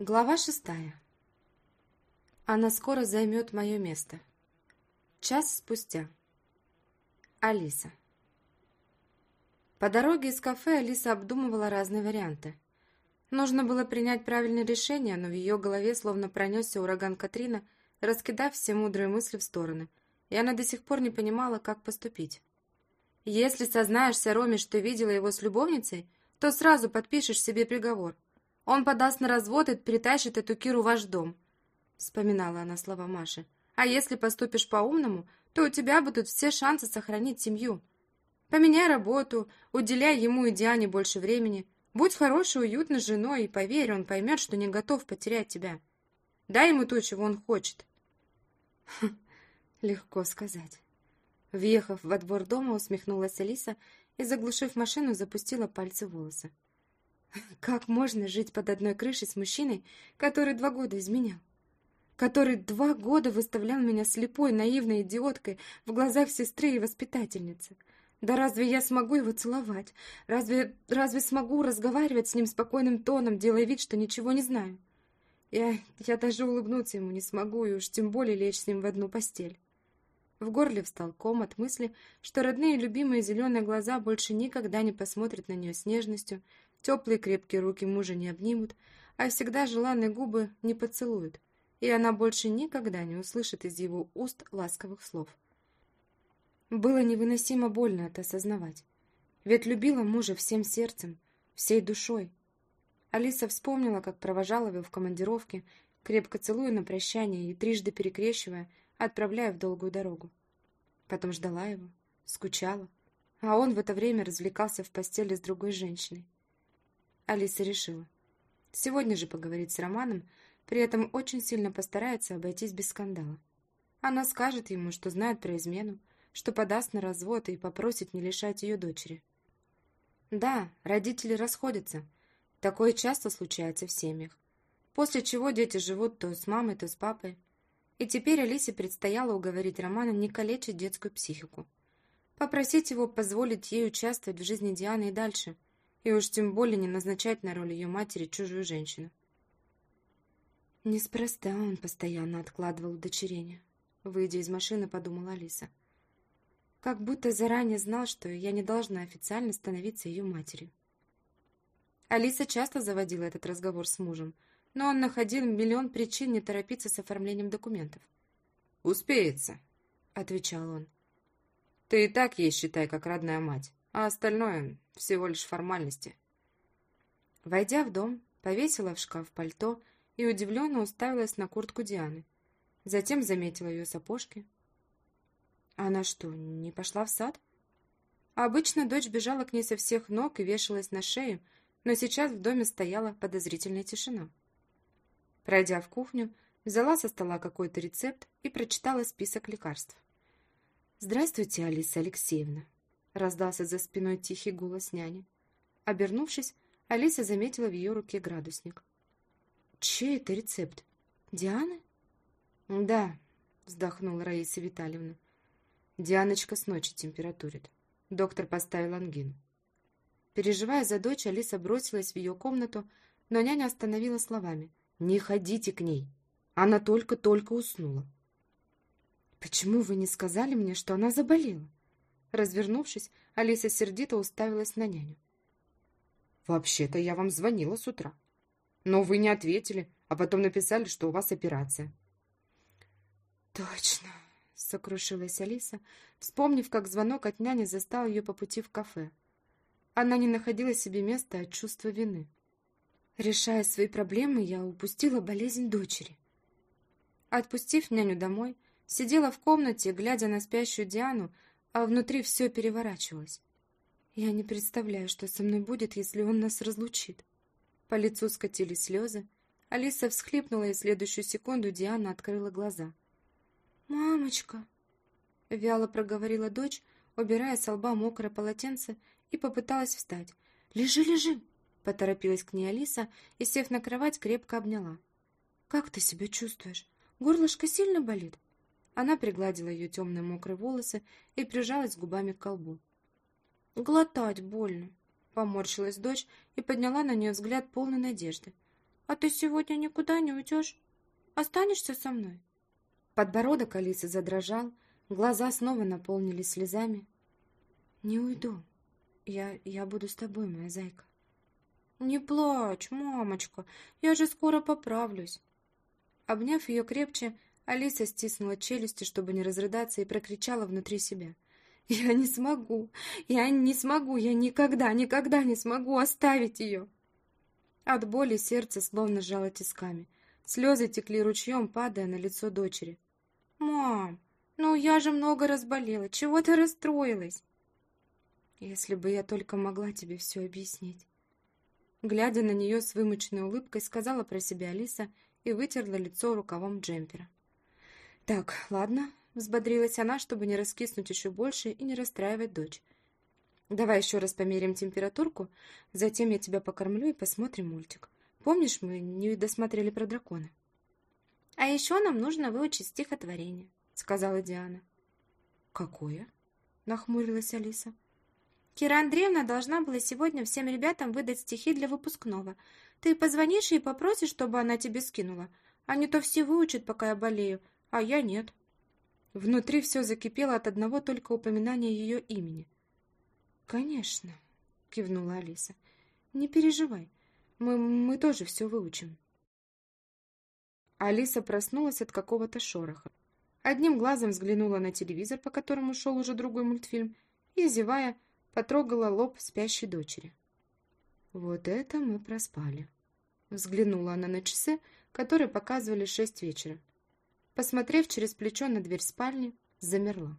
Глава шестая. Она скоро займет мое место. Час спустя. Алиса. По дороге из кафе Алиса обдумывала разные варианты. Нужно было принять правильное решение, но в ее голове словно пронесся ураган Катрина, раскидав все мудрые мысли в стороны, и она до сих пор не понимала, как поступить. Если сознаешься Роме, что видела его с любовницей, то сразу подпишешь себе приговор – он подаст на развод и перетащит эту Киру в ваш дом», — вспоминала она слова Маши. «А если поступишь по-умному, то у тебя будут все шансы сохранить семью. Поменяй работу, уделяй ему и Диане больше времени, будь хорошей, уютной женой, и поверь, он поймет, что не готов потерять тебя. Дай ему то, чего он хочет». Хм, легко сказать. Въехав во двор дома, усмехнулась Алиса и, заглушив машину, запустила пальцы в волосы. Как можно жить под одной крышей с мужчиной, который два года изменял? Который два года выставлял меня слепой, наивной идиоткой в глазах сестры и воспитательницы? Да разве я смогу его целовать? Разве, разве смогу разговаривать с ним спокойным тоном, делая вид, что ничего не знаю? Я, я даже улыбнуться ему не смогу, и уж тем более лечь с ним в одну постель. В горле встал ком от мысли, что родные любимые зеленые глаза больше никогда не посмотрят на нее с нежностью, Теплые крепкие руки мужа не обнимут, а всегда желанные губы не поцелуют, и она больше никогда не услышит из его уст ласковых слов. Было невыносимо больно это осознавать, ведь любила мужа всем сердцем, всей душой. Алиса вспомнила, как провожала его в командировке, крепко целуя на прощание и трижды перекрещивая, отправляя в долгую дорогу. Потом ждала его, скучала, а он в это время развлекался в постели с другой женщиной. Алиса решила. Сегодня же поговорить с Романом, при этом очень сильно постарается обойтись без скандала. Она скажет ему, что знает про измену, что подаст на развод и попросит не лишать ее дочери. Да, родители расходятся. Такое часто случается в семьях. После чего дети живут то с мамой, то с папой. И теперь Алисе предстояло уговорить Романа не калечить детскую психику. Попросить его позволить ей участвовать в жизни Дианы и дальше – и уж тем более не назначать на роль ее матери чужую женщину. Неспроста он постоянно откладывал удочерение. Выйдя из машины, подумала Алиса. Как будто заранее знал, что я не должна официально становиться ее матерью. Алиса часто заводила этот разговор с мужем, но он находил миллион причин не торопиться с оформлением документов. «Успеется», — отвечал он. «Ты и так ей считай, как родная мать а остальное всего лишь формальности. Войдя в дом, повесила в шкаф пальто и удивленно уставилась на куртку Дианы. Затем заметила ее сапожки. Она что, не пошла в сад? Обычно дочь бежала к ней со всех ног и вешалась на шею, но сейчас в доме стояла подозрительная тишина. Пройдя в кухню, взяла со стола какой-то рецепт и прочитала список лекарств. «Здравствуйте, Алиса Алексеевна», раздался за спиной тихий голос няни. Обернувшись, Алиса заметила в ее руке градусник. «Чей это рецепт? Дианы?» «Да», — вздохнула Раиса Витальевна. «Дианочка с ночи температурит. Доктор поставил ангину». Переживая за дочь, Алиса бросилась в ее комнату, но няня остановила словами. «Не ходите к ней. Она только-только уснула». «Почему вы не сказали мне, что она заболела?» Развернувшись, Алиса сердито уставилась на няню. «Вообще-то я вам звонила с утра. Но вы не ответили, а потом написали, что у вас операция». «Точно!» — сокрушилась Алиса, вспомнив, как звонок от няни застал ее по пути в кафе. Она не находила себе места от чувства вины. Решая свои проблемы, я упустила болезнь дочери. Отпустив няню домой, сидела в комнате, глядя на спящую Диану, а внутри все переворачивалось. Я не представляю, что со мной будет, если он нас разлучит. По лицу скатились слезы. Алиса всхлипнула, и следующую секунду Диана открыла глаза. «Мамочка!» — вяло проговорила дочь, убирая с лба мокрое полотенце, и попыталась встать. «Лежи, лежи!» — поторопилась к ней Алиса и, сев на кровать, крепко обняла. «Как ты себя чувствуешь? Горлышко сильно болит?» Она пригладила ее темные мокрые волосы и прижалась губами к колбу. «Глотать больно», — поморщилась дочь и подняла на нее взгляд полной надежды. а ты сегодня никуда не уйдешь? Останешься со мной?» Подбородок Алисы задрожал, глаза снова наполнились слезами. «Не уйду. Я, я буду с тобой, моя зайка». «Не плачь, мамочка, я же скоро поправлюсь». Обняв ее крепче, Алиса стиснула челюсти, чтобы не разрыдаться, и прокричала внутри себя. «Я не смогу! Я не смогу! Я никогда, никогда не смогу оставить ее!» От боли сердце словно сжало тисками. Слезы текли ручьем, падая на лицо дочери. «Мам, ну я же много разболела. Чего ты расстроилась?» «Если бы я только могла тебе все объяснить». Глядя на нее с вымученной улыбкой, сказала про себя Алиса и вытерла лицо рукавом джемпера. «Так, ладно», — взбодрилась она, чтобы не раскиснуть еще больше и не расстраивать дочь. «Давай еще раз померим температурку, затем я тебя покормлю и посмотрим мультик. Помнишь, мы не досмотрели про дракона?» «А еще нам нужно выучить стихотворение», — сказала Диана. «Какое?» — нахмурилась Алиса. «Кира Андреевна должна была сегодня всем ребятам выдать стихи для выпускного. Ты позвонишь и попросишь, чтобы она тебе скинула. Не то все выучат, пока я болею, а я нет». Внутри все закипело от одного только упоминания ее имени. «Конечно», — кивнула Алиса. «Не переживай, мы, мы тоже все выучим». Алиса проснулась от какого-то шороха. Одним глазом взглянула на телевизор, по которому шел уже другой мультфильм, и, зевая, потрогала лоб спящей дочери. «Вот это мы проспали!» Взглянула она на часы, которые показывали шесть вечера. Посмотрев через плечо на дверь спальни, замерла.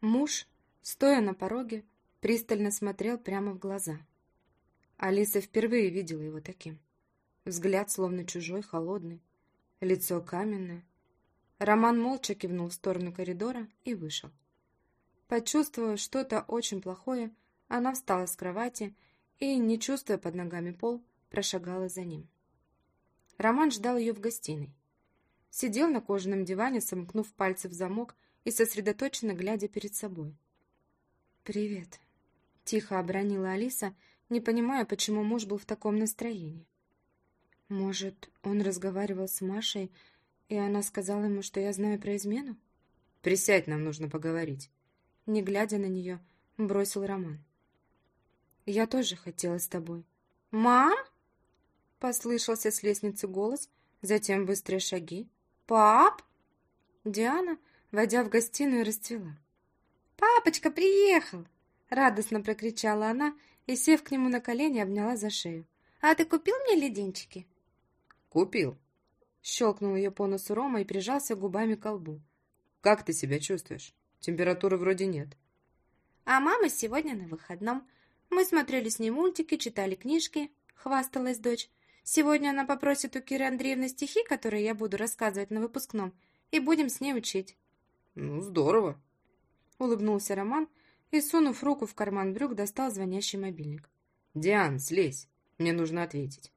Муж, стоя на пороге, пристально смотрел прямо в глаза. Алиса впервые видела его таким. Взгляд словно чужой, холодный, лицо каменное. Роман молча кивнул в сторону коридора и вышел. Почувствовав что-то очень плохое, она встала с кровати и, не чувствуя под ногами пол, прошагала за ним. Роман ждал ее в гостиной. Сидел на кожаном диване, сомкнув пальцы в замок и сосредоточенно глядя перед собой. «Привет», — тихо обронила Алиса, не понимая, почему муж был в таком настроении. Может, он разговаривал с Машей, и она сказала ему, что я знаю про измену? «Присядь, нам нужно поговорить». Не глядя на нее, бросил Роман. «Я тоже хотела с тобой». «Мам?» Послышался с лестницы голос, затем быстрые шаги. «Пап?» Диана, войдя в гостиную, расцвела. «Папочка приехал!» Радостно прокричала она и, сев к нему на колени, обняла за шею. «А ты купил мне леденчики?» «Купил». Щелкнул ее по носу Рома и прижался губами к лбу. «Как ты себя чувствуешь? Температуры вроде нет». «А мама сегодня на выходном. Мы смотрели с ней мультики, читали книжки», — хвасталась дочь. «Сегодня она попросит у Киры Андреевны стихи, которые я буду рассказывать на выпускном, и будем с ней учить». «Ну, здорово», — улыбнулся Роман и, сунув руку в карман брюк, достал звонящий мобильник. «Диан, слезь, мне нужно ответить».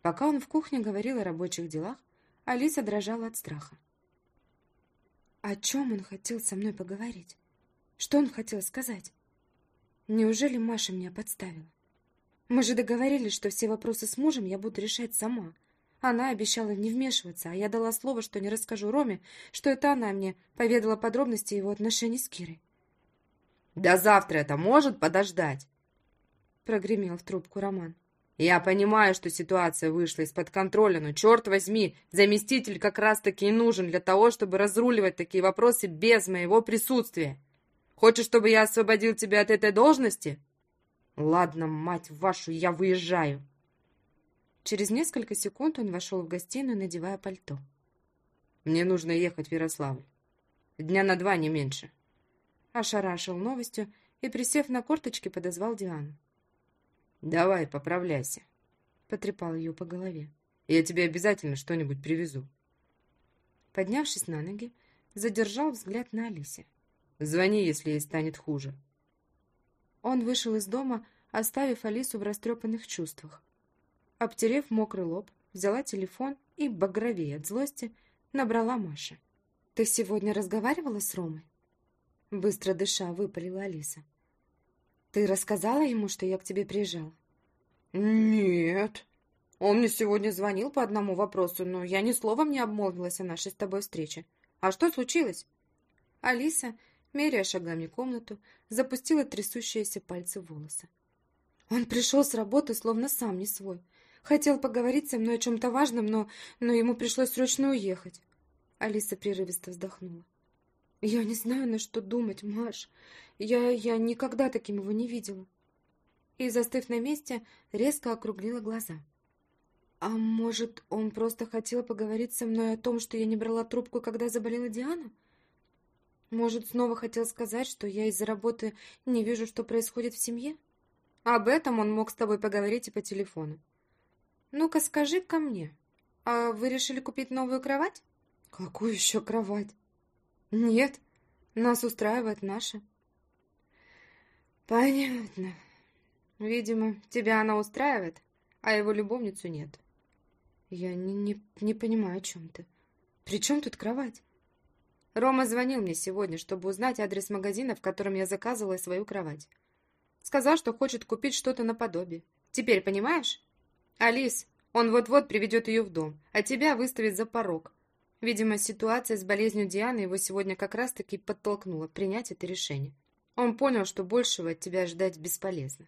Пока он в кухне говорил о рабочих делах, Алиса дрожала от страха. О чем он хотел со мной поговорить? Что он хотел сказать? Неужели Маша меня подставила? Мы же договорились, что все вопросы с мужем я буду решать сама. Она обещала не вмешиваться, а я дала слово, что не расскажу Роме, что это она мне поведала подробности его отношений с Кирой. «Да завтра это может подождать!» Прогремел в трубку Роман. Я понимаю, что ситуация вышла из-под контроля, но, черт возьми, заместитель как раз-таки и нужен для того, чтобы разруливать такие вопросы без моего присутствия. Хочешь, чтобы я освободил тебя от этой должности? Ладно, мать вашу, я выезжаю. Через несколько секунд он вошел в гостиную, надевая пальто. Мне нужно ехать в Ярославль. Дня на два, не меньше. Ошарашил новостью и, присев на корточки, подозвал Диану. «Давай, поправляйся», — потрепал ее по голове. «Я тебе обязательно что-нибудь привезу». Поднявшись на ноги, задержал взгляд на Алисе. «Звони, если ей станет хуже». Он вышел из дома, оставив Алису в растрепанных чувствах. Обтерев мокрый лоб, взяла телефон и, багровее от злости, набрала Маша. «Ты сегодня разговаривала с Ромой?» Быстро дыша, выпалила Алиса. «Ты рассказала ему, что я к тебе приезжала?» «Нет», Он мне сегодня звонил по одному вопросу, но я ни словом не обмолвилась о нашей с тобой встрече. А что случилось?» Алиса, меряя шагами комнату, запустила трясущиеся пальцы волосы. Он пришел с работы, словно сам не свой. Хотел поговорить со мной о чем-то важном, но, но ему пришлось срочно уехать. Алиса прерывисто вздохнула. «Я не знаю, на что думать, Маш. Я, я никогда таким его не видела». И, застыв на месте, резко округлила глаза. «А может, он просто хотел поговорить со мной о том, что я не брала трубку, когда заболела Диана? Может, снова хотел сказать, что я из-за работы не вижу, что происходит в семье?» Об этом он мог с тобой поговорить и по телефону. «Ну-ка, скажи ко мне, а вы решили купить новую кровать?» «Какую еще кровать?» «Нет, нас устраивает наша». «Понятно. Видимо, тебя она устраивает, а его любовницу нет». «Я не, не, не понимаю, о чем ты. При чем тут кровать?» Рома звонил мне сегодня, чтобы узнать адрес магазина, в котором я заказывала свою кровать. Сказал, что хочет купить что-то наподобие. Теперь понимаешь? Алис, он вот-вот приведет ее в дом, а тебя выставит за порог. Видимо, ситуация с болезнью Дианы его сегодня как раз-таки подтолкнула принять это решение. Он понял, что большего от тебя ждать бесполезно.